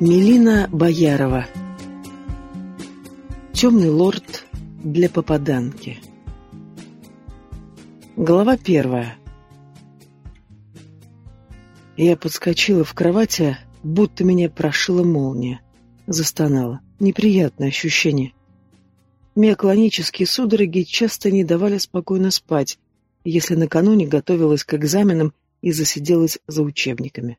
Мелина Боярова Темный лорд для попаданки Глава первая Я подскочила в кровати, будто меня прошила молния. Застонала. Неприятное ощущение. Миоклонические судороги часто не давали спокойно спать, если накануне готовилась к экзаменам и засиделась за учебниками.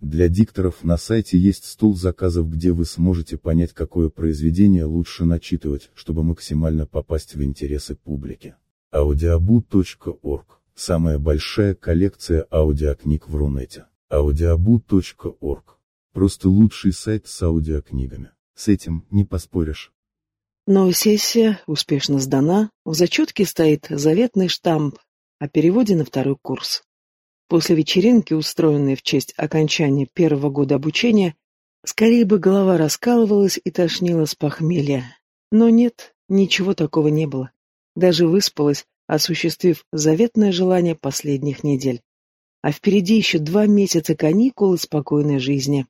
Для дикторов на сайте есть стол заказов, где вы сможете понять, какое произведение лучше начитывать, чтобы максимально попасть в интересы публики. audiobu.org – самая большая коллекция аудиокниг в Рунете. audiobu.org – просто лучший сайт с аудиокнигами. С этим не поспоришь. Но сессия успешно сдана, в зачетке стоит заветный штамп о переводе на второй курс. После вечеринки, устроенной в честь окончания первого года обучения, скорее бы голова раскалывалась и тошнила с похмелья. Но нет, ничего такого не было. Даже выспалась, осуществив заветное желание последних недель. А впереди еще два месяца каникул и спокойной жизни.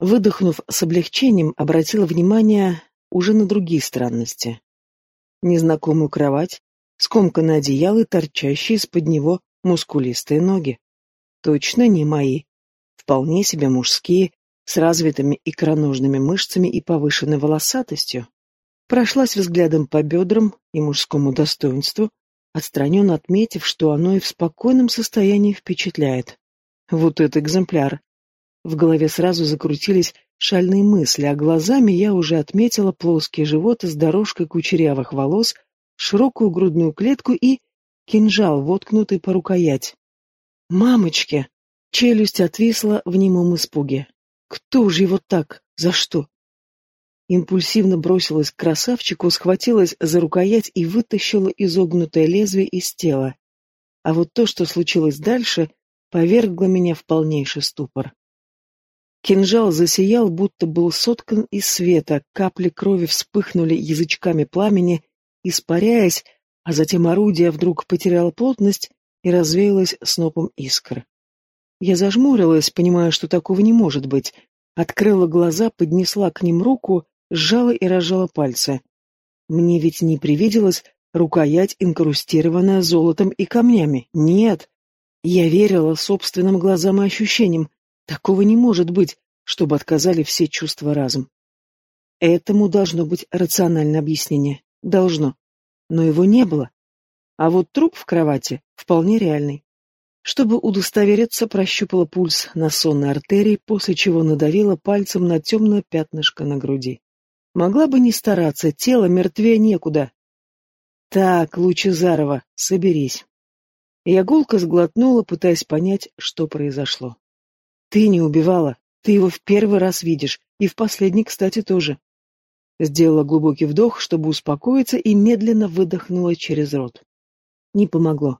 Выдохнув с облегчением, обратила внимание уже на другие странности. Незнакомую кровать, скомканное одеяло и торчащие из-под него мускулистые ноги. Точно не мои. Вполне себе мужские, с развитыми икроножными мышцами и повышенной волосатостью. Прошлась взглядом по бедрам и мужскому достоинству, отстраненно отметив, что оно и в спокойном состоянии впечатляет. Вот это экземпляр. В голове сразу закрутились шальные мысли, а глазами я уже отметила плоский живот с дорожкой кучерявых волос, широкую грудную клетку и кинжал, воткнутый по рукоять. «Мамочки!» Челюсть отвисла в немом испуге. «Кто же его так? За что?» Импульсивно бросилась к красавчику, схватилась за рукоять и вытащила изогнутое лезвие из тела. А вот то, что случилось дальше, повергло меня в полнейший ступор. Кинжал засиял, будто был соткан из света, капли крови вспыхнули язычками пламени, испаряясь, а затем орудие вдруг потеряло плотность и развеялось снопом искр. Я зажмурилась, понимая, что такого не может быть, открыла глаза, поднесла к ним руку, сжала и разжала пальцы. Мне ведь не привиделась рукоять, инкрустированная золотом и камнями. Нет. Я верила собственным глазам и ощущениям. Такого не может быть, чтобы отказали все чувства разом. Этому должно быть рациональное объяснение. Должно но его не было. А вот труп в кровати вполне реальный. Чтобы удостовериться, прощупала пульс на сонной артерии, после чего надавила пальцем на темное пятнышко на груди. Могла бы не стараться, тело мертвее некуда. Так, Лучезарова, соберись. Я гулко сглотнула, пытаясь понять, что произошло. Ты не убивала, ты его в первый раз видишь, и в последний, кстати, тоже. Сделала глубокий вдох, чтобы успокоиться, и медленно выдохнула через рот. Не помогло.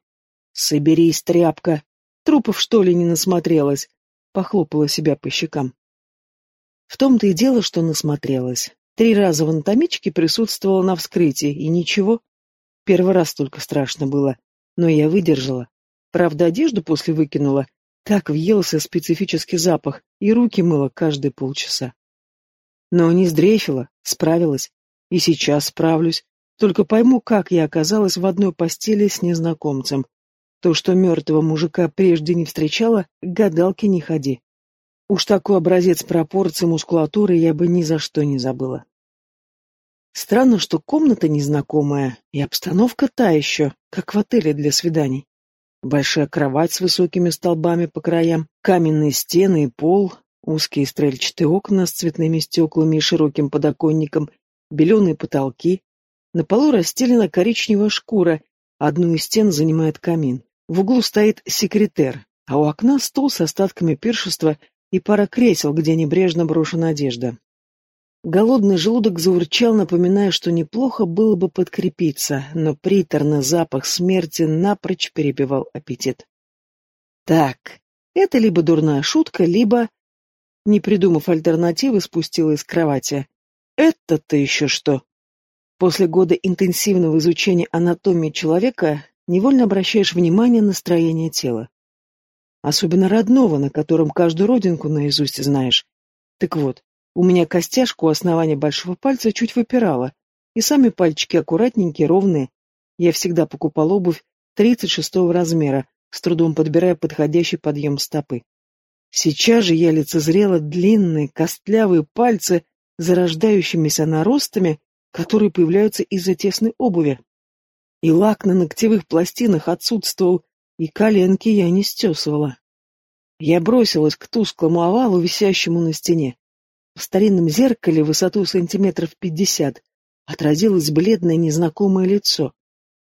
«Соберись, тряпка! Трупов, что ли, не насмотрелась?» Похлопала себя по щекам. В том-то и дело, что насмотрелась. Три раза в анатомичке присутствовала на вскрытии, и ничего. Первый раз только страшно было, но я выдержала. Правда, одежду после выкинула. Так въелся специфический запах, и руки мыла каждые полчаса. Но не сдрефила, справилась. И сейчас справлюсь. Только пойму, как я оказалась в одной постели с незнакомцем. То, что мертвого мужика прежде не встречала, к гадалке не ходи. Уж такой образец пропорций мускулатуры я бы ни за что не забыла. Странно, что комната незнакомая, и обстановка та еще, как в отеле для свиданий. Большая кровать с высокими столбами по краям, каменные стены и пол, Узкие стрельчатые окна с цветными стеклами и широким подоконником, беленые потолки. На полу расстелена коричневая шкура, одну из стен занимает камин. В углу стоит секретер, а у окна стол с остатками пиршества и пара кресел, где небрежно брошена одежда. Голодный желудок заурчал, напоминая, что неплохо было бы подкрепиться, но приторный запах смерти напрочь перебивал аппетит. Так, это либо дурная шутка, либо... Не придумав альтернативы, спустила из кровати. Это-то еще что? После года интенсивного изучения анатомии человека невольно обращаешь внимание на строение тела. Особенно родного, на котором каждую родинку наизусть знаешь. Так вот, у меня костяшка у основания большого пальца чуть выпирала, и сами пальчики аккуратненькие, ровные. Я всегда покупал обувь 36 размера, с трудом подбирая подходящий подъем стопы. Сейчас же я лицезрела длинные, костлявые пальцы, зарождающимися наростами, которые появляются из-за тесной обуви. И лак на ногтевых пластинах отсутствовал, и коленки я не стесывала. Я бросилась к тусклому овалу, висящему на стене. В старинном зеркале высоту сантиметров пятьдесят отразилось бледное незнакомое лицо.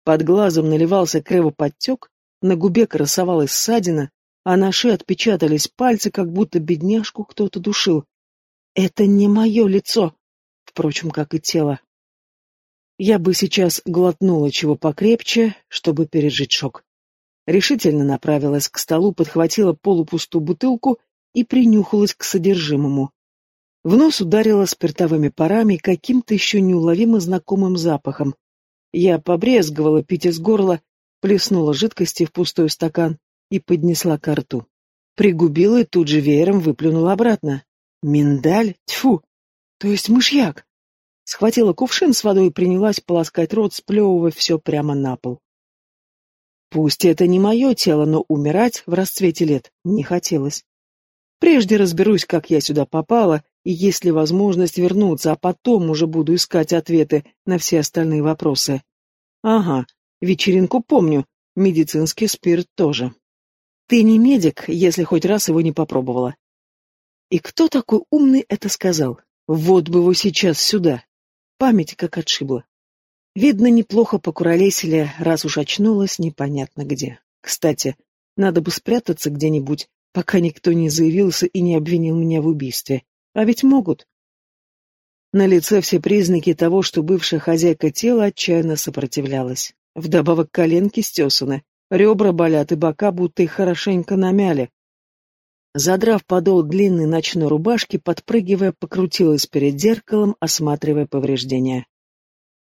Под глазом наливался кровоподтек, на губе красовалась ссадина, а на шее отпечатались пальцы, как будто бедняжку кто-то душил. Это не мое лицо, впрочем, как и тело. Я бы сейчас глотнула чего покрепче, чтобы пережить шок. Решительно направилась к столу, подхватила полупустую бутылку и принюхалась к содержимому. В нос ударила спиртовыми парами каким-то еще неуловимо знакомым запахом. Я побрезговала пить из горла, плеснула жидкости в пустой стакан и поднесла ко рту. Пригубила и тут же веером выплюнула обратно. Миндаль? Тьфу! То есть мышьяк! Схватила кувшин с водой и принялась полоскать рот, сплевывая все прямо на пол. Пусть это не мое тело, но умирать в расцвете лет не хотелось. Прежде разберусь, как я сюда попала, и есть ли возможность вернуться, а потом уже буду искать ответы на все остальные вопросы. Ага, Вечеринку помню, медицинский спирт тоже. Ты не медик, если хоть раз его не попробовала. И кто такой умный это сказал? Вот бы его сейчас сюда. Память как отшибла. Видно, неплохо покуролесили, раз уж очнулась непонятно где. Кстати, надо бы спрятаться где-нибудь, пока никто не заявился и не обвинил меня в убийстве. А ведь могут. На лице все признаки того, что бывшая хозяйка тела отчаянно сопротивлялась. Вдобавок коленки стесаны, ребра болят и бока будто их хорошенько намяли. Задрав подол длинной ночной рубашки, подпрыгивая, покрутилась перед зеркалом, осматривая повреждения.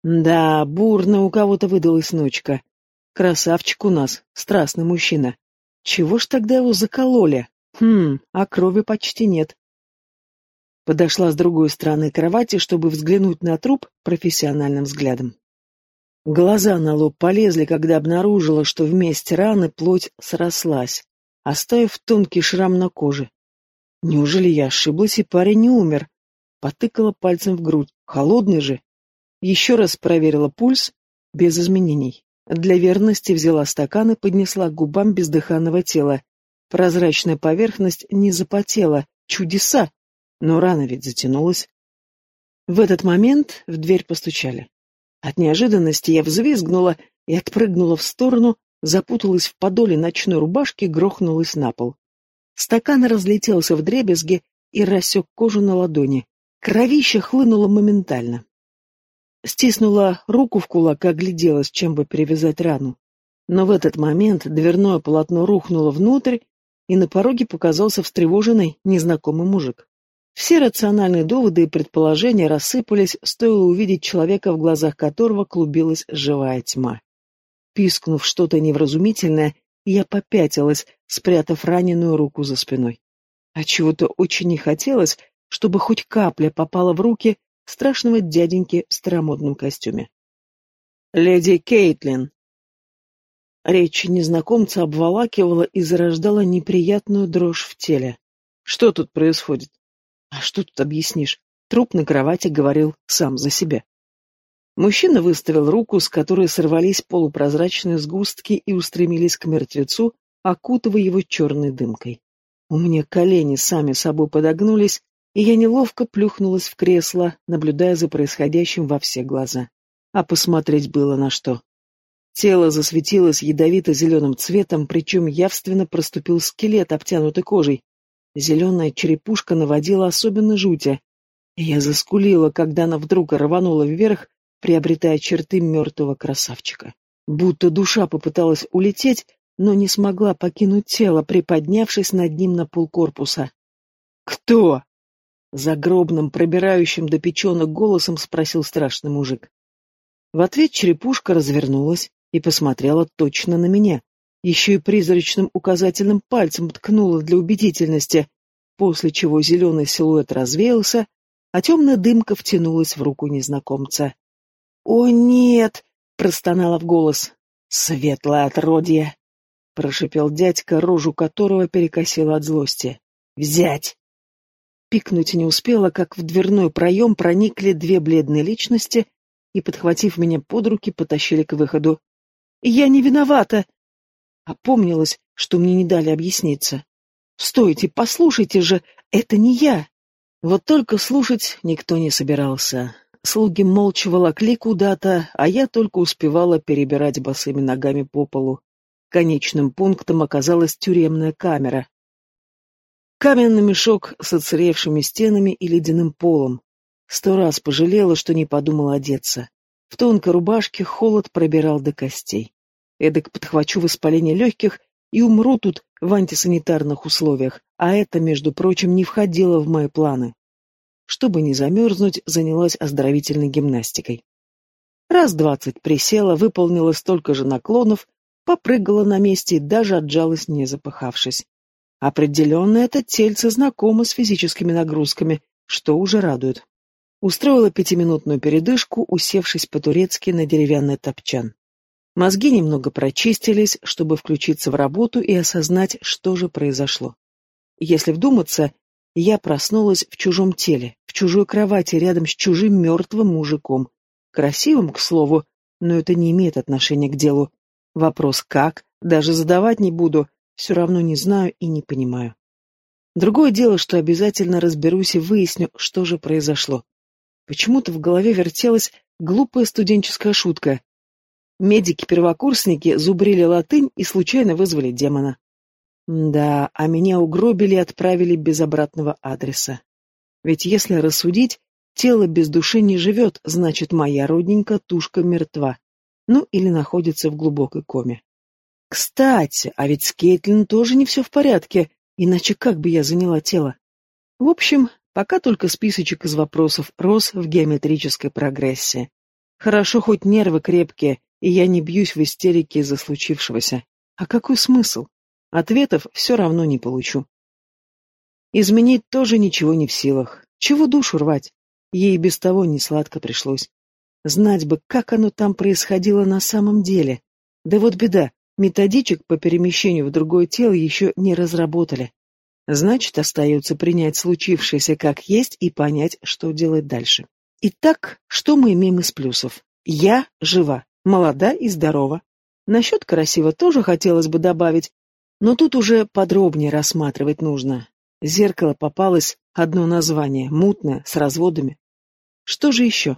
Да, бурно у кого-то выдалась ночка. Красавчик у нас, страстный мужчина. Чего ж тогда его закололи? Хм, а крови почти нет. Подошла с другой стороны кровати, чтобы взглянуть на труп профессиональным взглядом. Глаза на лоб полезли, когда обнаружила, что вместе раны плоть срослась, оставив тонкий шрам на коже. Неужели я ошиблась, и парень не умер? Потыкала пальцем в грудь. Холодный же. Еще раз проверила пульс, без изменений. Для верности взяла стакан и поднесла к губам бездыханного тела. Прозрачная поверхность не запотела. Чудеса! Но рана ведь затянулась. В этот момент в дверь постучали. От неожиданности я взвизгнула и отпрыгнула в сторону, запуталась в подоле ночной рубашки, грохнулась на пол. Стакан разлетелся в дребезги и рассек кожу на ладони. Кровища хлынуло моментально. Стиснула руку в кулак огляделась, чем бы перевязать рану. Но в этот момент дверное полотно рухнуло внутрь, и на пороге показался встревоженный незнакомый мужик. Все рациональные доводы и предположения рассыпались, стоило увидеть человека, в глазах которого клубилась живая тьма. Пискнув что-то невразумительное, я попятилась, спрятав раненую руку за спиной. А чего-то очень не хотелось, чтобы хоть капля попала в руки страшного дяденьки в старомодном костюме. «Леди Кейтлин!» Речь незнакомца обволакивала и зарождала неприятную дрожь в теле. «Что тут происходит?» А что тут объяснишь? Труп на кровати говорил сам за себя. Мужчина выставил руку, с которой сорвались полупрозрачные сгустки и устремились к мертвецу, окутывая его черной дымкой. У меня колени сами собой подогнулись, и я неловко плюхнулась в кресло, наблюдая за происходящим во все глаза. А посмотреть было на что. Тело засветилось ядовито-зеленым цветом, причем явственно проступил скелет, обтянутый кожей, Зеленая черепушка наводила особенно жутя. Я заскулила, когда она вдруг рванула вверх, приобретая черты мертвого красавчика. Будто душа попыталась улететь, но не смогла покинуть тело, приподнявшись над ним на полкорпуса. «Кто?» — загробным, пробирающим до печенок голосом спросил страшный мужик. В ответ черепушка развернулась и посмотрела точно на меня. Еще и призрачным указательным пальцем ткнула для убедительности, после чего зеленый силуэт развеялся, а темная дымка втянулась в руку незнакомца. «О, нет!» — простонала в голос. «Светлое отродье!» — прошипел дядька, рожу которого перекосило от злости. «Взять!» Пикнуть не успела, как в дверной проем проникли две бледные личности и, подхватив меня под руки, потащили к выходу. «Я не виновата!» Опомнилась, что мне не дали объясниться. «Стойте, послушайте же, это не я!» Вот только слушать никто не собирался. Слуги молча волокли куда-то, а я только успевала перебирать босыми ногами по полу. Конечным пунктом оказалась тюремная камера. Каменный мешок с оцаревшими стенами и ледяным полом. Сто раз пожалела, что не подумала одеться. В тонкой рубашке холод пробирал до костей. Эдак подхвачу воспаление легких и умру тут в антисанитарных условиях, а это, между прочим, не входило в мои планы. Чтобы не замерзнуть, занялась оздоровительной гимнастикой. Раз двадцать присела, выполнила столько же наклонов, попрыгала на месте и даже отжалась, не запыхавшись. Определенно, это тельце знакомо с физическими нагрузками, что уже радует. Устроила пятиминутную передышку, усевшись по-турецки на деревянный топчан. Мозги немного прочистились, чтобы включиться в работу и осознать, что же произошло. Если вдуматься, я проснулась в чужом теле, в чужой кровати рядом с чужим мертвым мужиком. Красивым, к слову, но это не имеет отношения к делу. Вопрос «как?» даже задавать не буду, все равно не знаю и не понимаю. Другое дело, что обязательно разберусь и выясню, что же произошло. Почему-то в голове вертелась глупая студенческая шутка. Медики-первокурсники зубрили латынь и случайно вызвали демона. Да, а меня угробили и отправили без обратного адреса. Ведь если рассудить, тело без души не живет, значит, моя родненькая тушка мертва. Ну, или находится в глубокой коме. Кстати, а ведь с Кейтлин тоже не все в порядке, иначе как бы я заняла тело? В общем, пока только списочек из вопросов рос в геометрической прогрессии. Хорошо, хоть нервы крепкие, и я не бьюсь в истерике из-за случившегося. А какой смысл? Ответов все равно не получу. Изменить тоже ничего не в силах. Чего душу рвать? Ей без того не сладко пришлось. Знать бы, как оно там происходило на самом деле. Да вот беда, методичек по перемещению в другое тело еще не разработали. Значит, остается принять случившееся как есть и понять, что делать дальше. Итак, что мы имеем из плюсов? Я жива молода и здорова. Насчет красиво тоже хотелось бы добавить, но тут уже подробнее рассматривать нужно. Зеркало попалось одно название, мутное, с разводами. Что же еще?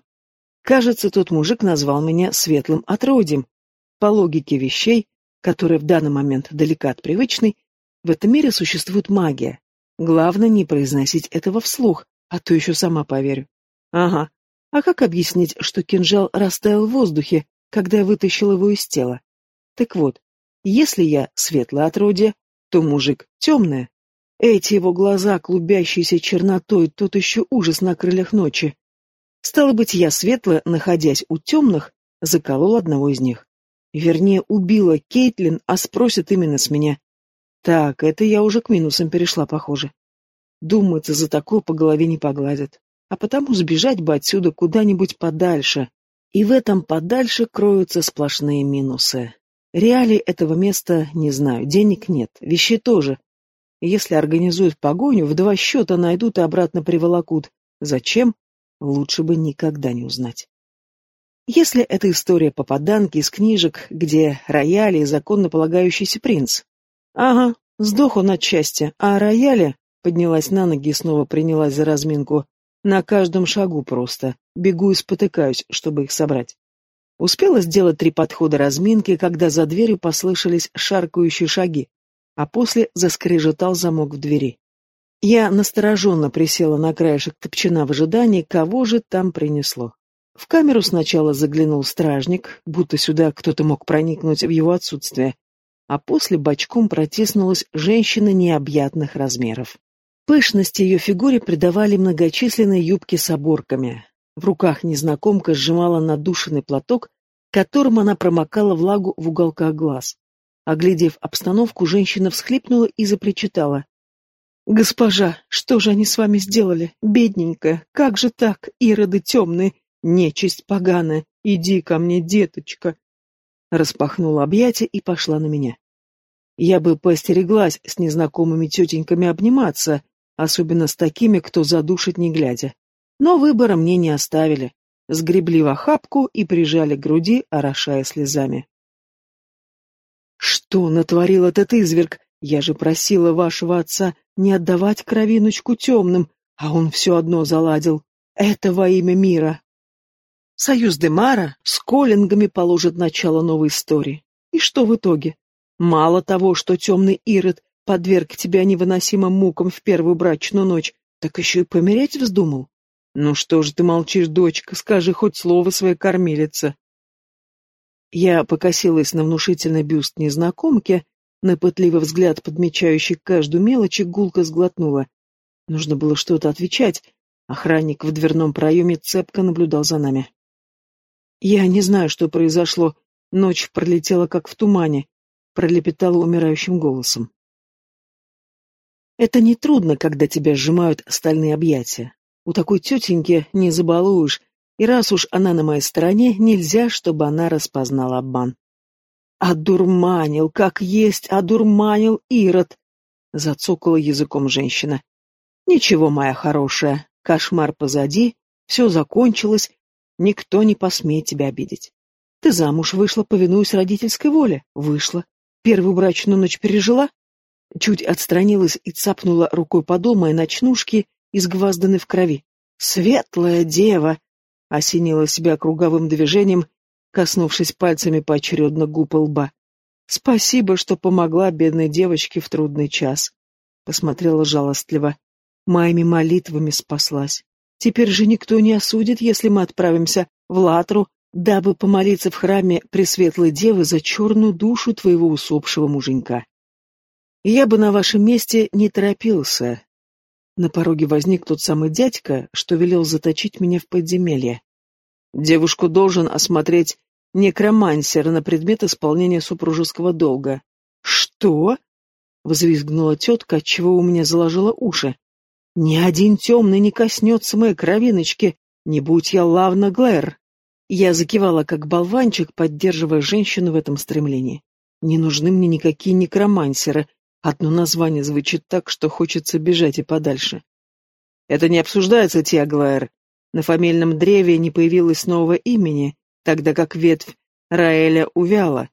Кажется, тот мужик назвал меня светлым отродьем. По логике вещей, которая в данный момент далека от привычной, в этом мире существует магия. Главное не произносить этого вслух, а то еще сама поверю. Ага. А как объяснить, что кинжал растаял в воздухе, когда я вытащил его из тела. Так вот, если я светлое отродье, то мужик темное. Эти его глаза, клубящиеся чернотой, тот еще ужас на крыльях ночи. Стало быть, я светлая, находясь у темных, заколол одного из них. Вернее, убила Кейтлин, а спросит именно с меня. Так, это я уже к минусам перешла, похоже. Думается, за такое по голове не погладят. А потому сбежать бы отсюда куда-нибудь подальше, и в этом подальше кроются сплошные минусы. Реалий этого места не знаю, денег нет, вещей тоже. Если организуют погоню, в два счета найдут и обратно приволокут. Зачем? Лучше бы никогда не узнать. Если это история попаданки из книжек, где рояли и законно полагающийся принц. Ага, сдох он от счастья, а рояли... Поднялась на ноги и снова принялась за разминку. На каждом шагу просто. Бегу и спотыкаюсь, чтобы их собрать. Успела сделать три подхода разминки, когда за дверью послышались шаркающие шаги, а после заскрежетал замок в двери. Я настороженно присела на краешек топчина в ожидании, кого же там принесло. В камеру сначала заглянул стражник, будто сюда кто-то мог проникнуть в его отсутствие, а после бочком протиснулась женщина необъятных размеров. Пышность ее фигуре придавали многочисленные юбки с оборками. В руках незнакомка сжимала надушенный платок, которым она промокала влагу в уголках глаз. Оглядев обстановку, женщина всхлипнула и запричитала. «Госпожа, что же они с вами сделали? Бедненькая, как же так, ироды темные, нечисть поганая, иди ко мне, деточка!» Распахнула объятия и пошла на меня. Я бы постереглась с незнакомыми тетеньками обниматься, особенно с такими, кто задушит не глядя. Но выбора мне не оставили. Сгребли в охапку и прижали к груди, орошая слезами. «Что натворил этот изверг? Я же просила вашего отца не отдавать кровиночку темным, а он все одно заладил. Это во имя мира. Союз Демара с Коллингами положит начало новой истории. И что в итоге? Мало того, что темный Ирод подверг тебя невыносимым мукам в первую брачную ночь, так еще и помереть вздумал? Ну что ж ты молчишь, дочка, скажи хоть слово своей кормилице. Я покосилась на внушительный бюст незнакомки, на пытливый взгляд, подмечающий каждую мелочь, гулко сглотнула. Нужно было что-то отвечать. Охранник в дверном проеме цепко наблюдал за нами. Я не знаю, что произошло. Ночь пролетела как в тумане, пролепетала умирающим голосом. Это нетрудно, когда тебя сжимают стальные объятия. У такой тетеньки не забалуешь, и раз уж она на моей стороне, нельзя, чтобы она распознала обман. «Одурманил, как есть, одурманил Ирод!» — зацокала языком женщина. «Ничего, моя хорошая, кошмар позади, все закончилось, никто не посмеет тебя обидеть. Ты замуж вышла, повинуясь родительской воле. Вышла. Первую брачную ночь пережила?» Чуть отстранилась и цапнула рукой подол моей ночнушки, изгвазданы в крови. «Светлая дева!» — осенила себя круговым движением коснувшись пальцами поочередно губ и лба. «Спасибо, что помогла бедной девочке в трудный час», — посмотрела жалостливо. «Моими молитвами спаслась. Теперь же никто не осудит, если мы отправимся в Латру, дабы помолиться в храме Пресветлой Девы за черную душу твоего усопшего муженька. Я бы на вашем месте не торопился». На пороге возник тот самый дядька, что велел заточить меня в подземелье. Девушку должен осмотреть некромансер на предмет исполнения супружеского долга. Что? Взвизгнула тетка, отчего у меня заложило уши. Ни один темный не коснется моей кровиночки, не будь я Лавна Глэр. Я закивала, как болванчик, поддерживая женщину в этом стремлении. Не нужны мне никакие некромансеры. Одно название звучит так, что хочется бежать и подальше. Это не обсуждается, Тиаглаэр. На фамильном древе не появилось нового имени, тогда как ветвь Раэля увяла.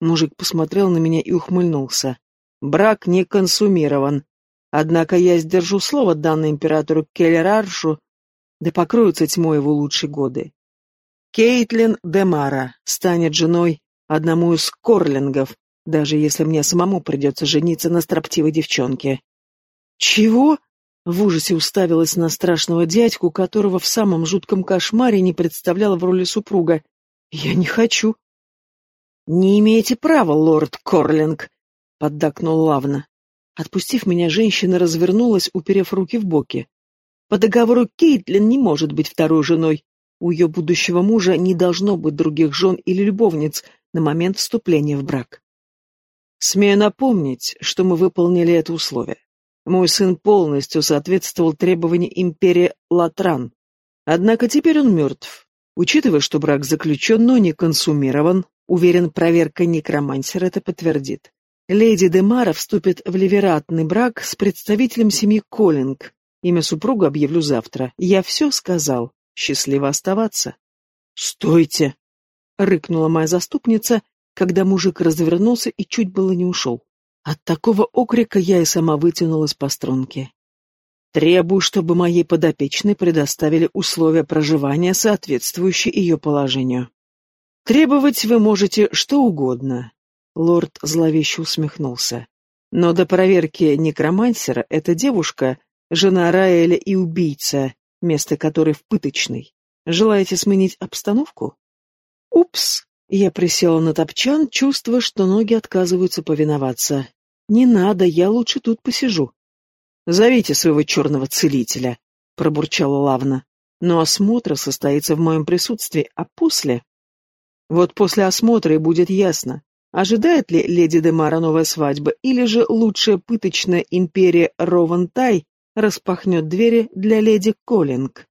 Мужик посмотрел на меня и ухмыльнулся. Брак не консумирован. Однако я сдержу слово, данное императору Келлераршу, да покроются тьмой его лучшие годы. Кейтлин Демара станет женой одному из корлингов, даже если мне самому придется жениться на строптивой девчонке. «Чего?» В ужасе уставилась на страшного дядьку, которого в самом жутком кошмаре не представляла в роли супруга. «Я не хочу». «Не имеете права, лорд Корлинг», — поддакнул Лавна. Отпустив меня, женщина развернулась, уперев руки в боки. «По договору Кейтлин не может быть второй женой. У ее будущего мужа не должно быть других жен или любовниц на момент вступления в брак. Смею напомнить, что мы выполнили это условие. Мой сын полностью соответствовал требованиям империи Латран. Однако теперь он мертв. Учитывая, что брак заключен, но не консумирован, уверен, проверка некромансера это подтвердит. Леди Демара вступит в ливератный брак с представителем семьи Коллинг. Имя супруга объявлю завтра. Я все сказал. Счастливо оставаться. «Стойте!» — рыкнула моя заступница, когда мужик развернулся и чуть было не ушел. От такого окрика я и сама вытянулась по струнке. Требую, чтобы моей подопечной предоставили условия проживания, соответствующие ее положению. Требовать вы можете что угодно. Лорд зловеще усмехнулся. Но до проверки некромансера эта девушка — жена Раэля и убийца, место которой в пыточной. Желаете сменить обстановку? Упс! Я присела на топчан, чувствуя, что ноги отказываются повиноваться. Не надо, я лучше тут посижу. Зовите своего черного целителя, пробурчала Лавна. Но осмотр состоится в моем присутствии, а после... Вот после осмотра и будет ясно, ожидает ли леди Демара новая свадьба, или же лучшая пыточная империя Ровентай распахнет двери для леди Коллинг.